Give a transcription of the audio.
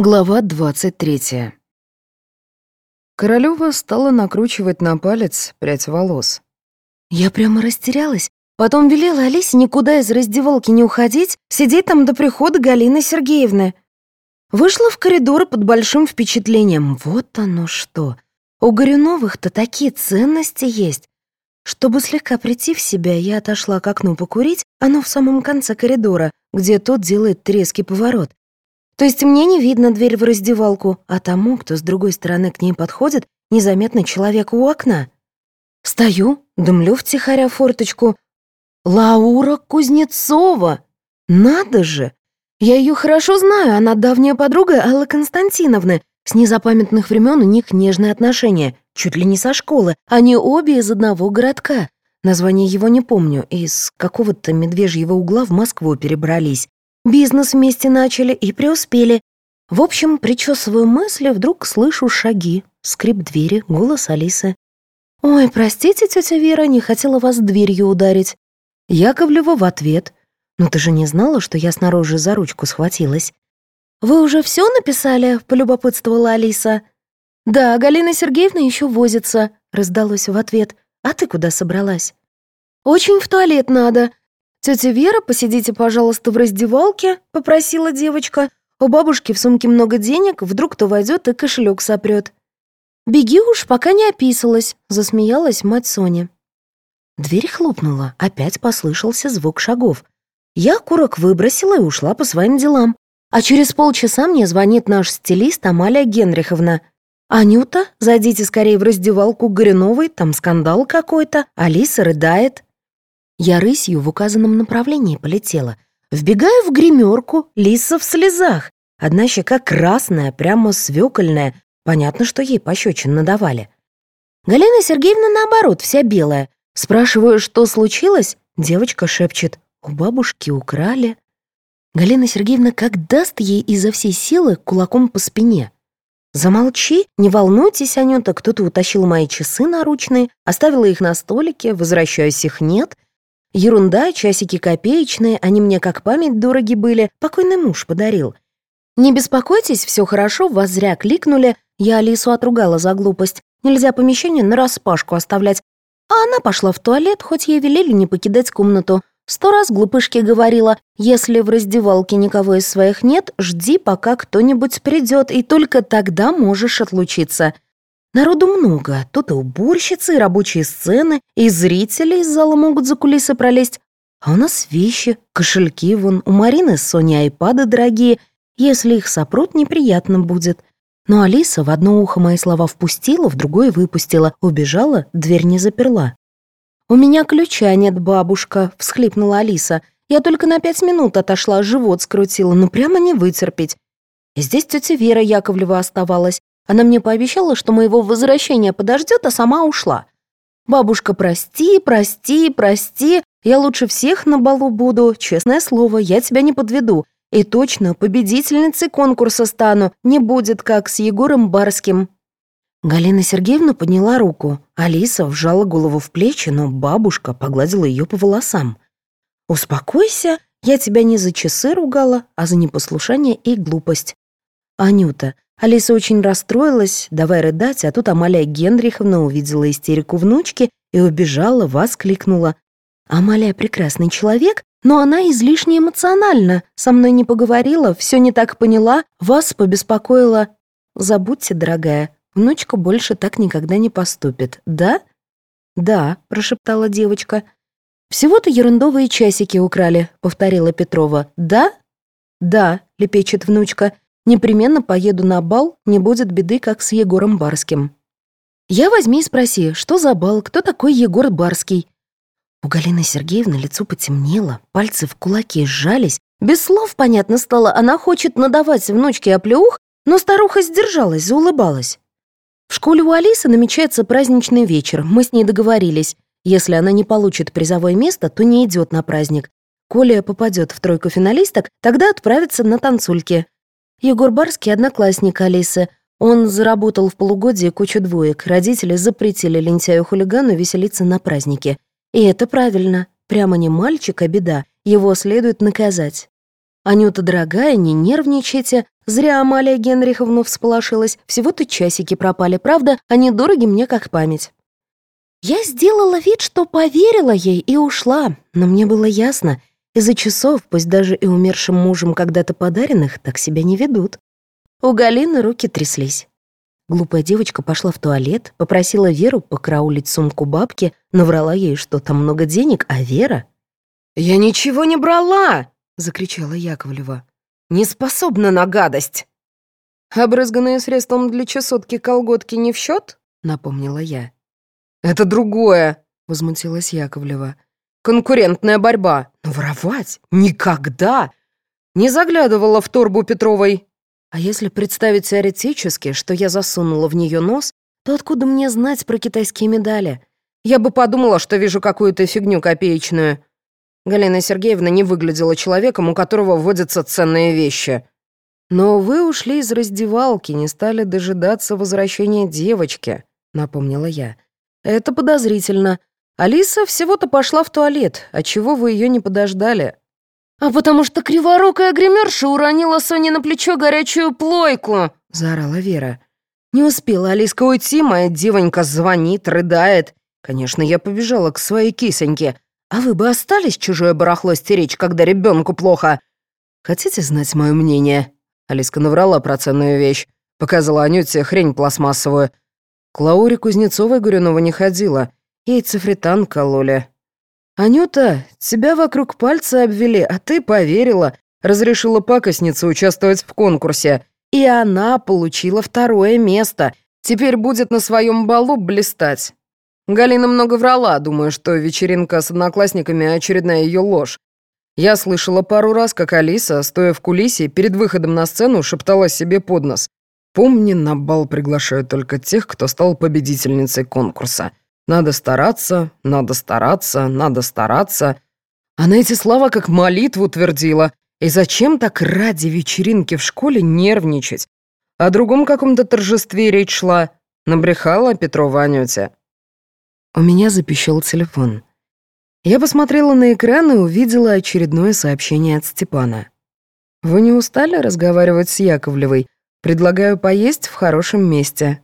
Глава 23. Королева стала накручивать на палец прядь волос. Я прямо растерялась. Потом велела Алисе никуда из раздевалки не уходить, сидеть там до прихода Галины Сергеевны. Вышла в коридор под большим впечатлением. Вот оно что. У Горюновых-то такие ценности есть. Чтобы слегка прийти в себя, я отошла к окну покурить, оно в самом конце коридора, где тот делает трезкий поворот. То есть мне не видно дверь в раздевалку, а тому, кто с другой стороны к ней подходит, незаметно человеку у окна. Стою, дымлю втихаря форточку. Лаура Кузнецова! Надо же! Я ее хорошо знаю, она давняя подруга Аллы Константиновны. С незапамятных времен у них нежные отношения, чуть ли не со школы. Они обе из одного городка. Название его не помню, из какого-то медвежьего угла в Москву перебрались. Бизнес вместе начали и преуспели. В общем, причесываю мысли, вдруг слышу шаги, скрип двери, голос Алисы. «Ой, простите, тетя Вера, не хотела вас дверью ударить». Яковлева в ответ. «Ну ты же не знала, что я снаружи за ручку схватилась?» «Вы уже все написали?» — полюбопытствовала Алиса. «Да, Галина Сергеевна еще возится», — раздалось в ответ. «А ты куда собралась?» «Очень в туалет надо. «Тетя Вера, посидите, пожалуйста, в раздевалке», — попросила девочка. «У бабушки в сумке много денег, вдруг кто войдет и кошелек сопрет». «Беги уж, пока не описалась», — засмеялась мать Соня. Дверь хлопнула, опять послышался звук шагов. Я курок выбросила и ушла по своим делам. А через полчаса мне звонит наш стилист Амалия Генриховна. «Анюта, зайдите скорее в раздевалку Горюновой, там скандал какой-то, Алиса рыдает». Я рысью в указанном направлении полетела. Вбегаю в гримерку, лиса в слезах. Одна щека красная, прямо свекольная. Понятно, что ей пощечин надавали. Галина Сергеевна, наоборот, вся белая. Спрашиваю, что случилось? Девочка шепчет. У бабушки украли. Галина Сергеевна как даст ей изо всей силы кулаком по спине. «Замолчи, не волнуйтесь, Анюта, кто-то утащил мои часы наручные, оставила их на столике, возвращаюсь, их нет, Ерунда, часики копеечные, они мне как память дороги были, покойный муж подарил. Не беспокойтесь, все хорошо, вас зря кликнули. Я Алису отругала за глупость. Нельзя помещение на распашку оставлять. А она пошла в туалет, хоть ей велели не покидать комнату. Сто раз глупышке говорила, если в раздевалке никого из своих нет, жди, пока кто-нибудь придет, и только тогда можешь отлучиться. Народу много, тут и уборщицы, и рабочие сцены, и зрители из зала могут за кулисы пролезть. А у нас вещи, кошельки вон, у Марины с Соней айпады дорогие. Если их сопрут, неприятно будет. Но Алиса в одно ухо мои слова впустила, в другое выпустила, убежала, дверь не заперла. «У меня ключа нет, бабушка», — всхлипнула Алиса. «Я только на пять минут отошла, живот скрутила, но прямо не вытерпеть». Здесь тетя Вера Яковлева оставалась. Она мне пообещала, что моего возвращения подождет, а сама ушла. «Бабушка, прости, прости, прости. Я лучше всех на балу буду. Честное слово, я тебя не подведу. И точно, победительницей конкурса стану. Не будет, как с Егором Барским». Галина Сергеевна подняла руку. Алиса вжала голову в плечи, но бабушка погладила ее по волосам. «Успокойся, я тебя не за часы ругала, а за непослушание и глупость. Анюта, Алиса очень расстроилась, давай рыдать, а тут Амалия Генриховна увидела истерику внучки и убежала, воскликнула. «Амалия прекрасный человек, но она излишне эмоциональна. Со мной не поговорила, все не так поняла, вас побеспокоила. Забудьте, дорогая, внучка больше так никогда не поступит, да?» «Да», — прошептала девочка. «Всего-то ерундовые часики украли», — повторила Петрова. «Да?» «Да», — лепечет внучка. Непременно поеду на бал, не будет беды, как с Егором Барским. Я возьми и спроси, что за бал, кто такой Егор Барский? У Галины Сергеевны лицо потемнело, пальцы в кулаки сжались. Без слов, понятно стало, она хочет надавать внучке оплеух, но старуха сдержалась, заулыбалась. В школе у Алисы намечается праздничный вечер, мы с ней договорились. Если она не получит призовое место, то не идет на праздник. Коля попадет в тройку финалисток, тогда отправится на танцульки. Егор Барский — одноклассник Алисы. Он заработал в полугодие кучу двоек. Родители запретили лентяю-хулигану веселиться на празднике. И это правильно. Прямо не мальчик, а беда. Его следует наказать. Анюта, дорогая, не нервничайте. Зря Амалия Генриховна всполошилась. Всего-то часики пропали, правда? Они дороги мне как память. Я сделала вид, что поверила ей и ушла, но мне было ясно, из-за часов, пусть даже и умершим мужем когда-то подаренных, так себя не ведут. У Галины руки тряслись. Глупая девочка пошла в туалет, попросила Веру покраулить сумку бабки, наврала ей, что там много денег, а Вера... «Я ничего не брала!» — закричала Яковлева. «Не способна на гадость!» «Обрызганные средством для чесотки колготки не в счет?» — напомнила я. «Это другое!» — возмутилась Яковлева. «Конкурентная борьба! Но воровать? Никогда!» Не заглядывала в торбу Петровой. А если представить теоретически, что я засунула в нее нос, то откуда мне знать про китайские медали? Я бы подумала, что вижу какую-то фигню копеечную. Галина Сергеевна не выглядела человеком, у которого вводятся ценные вещи. Но вы ушли из раздевалки, не стали дожидаться возвращения девочки, напомнила я. Это подозрительно. Алиса всего-то пошла в туалет, отчего вы ее не подождали? «А потому что криворукая гримерша уронила Соне на плечо горячую плойку!» — заорала Вера. Не успела Алиска уйти, моя девонька звонит, рыдает. Конечно, я побежала к своей кисоньке. А вы бы остались чужое барахло стеречь, когда ребенку плохо? Хотите знать мое мнение? Алиска наврала про ценную вещь. Показала Анюте хрень пластмассовую. К Лауре Кузнецовой Горюнова не ходила. Ей цифритан кололи. «Анюта, тебя вокруг пальца обвели, а ты поверила. Разрешила пакостнице участвовать в конкурсе. И она получила второе место. Теперь будет на своем балу блистать». Галина много врала, думая, что вечеринка с одноклассниками — очередная ее ложь. Я слышала пару раз, как Алиса, стоя в кулисе, перед выходом на сцену шептала себе под нос. «Помни, на бал приглашают только тех, кто стал победительницей конкурса». Надо стараться, надо стараться, надо стараться. Она эти слова как молитву твердила. И зачем так ради вечеринки в школе нервничать? О другом каком-то торжестве речь шла. Набрехала Петрова Анюте. У меня запищал телефон. Я посмотрела на экран и увидела очередное сообщение от Степана. «Вы не устали разговаривать с Яковлевой? Предлагаю поесть в хорошем месте.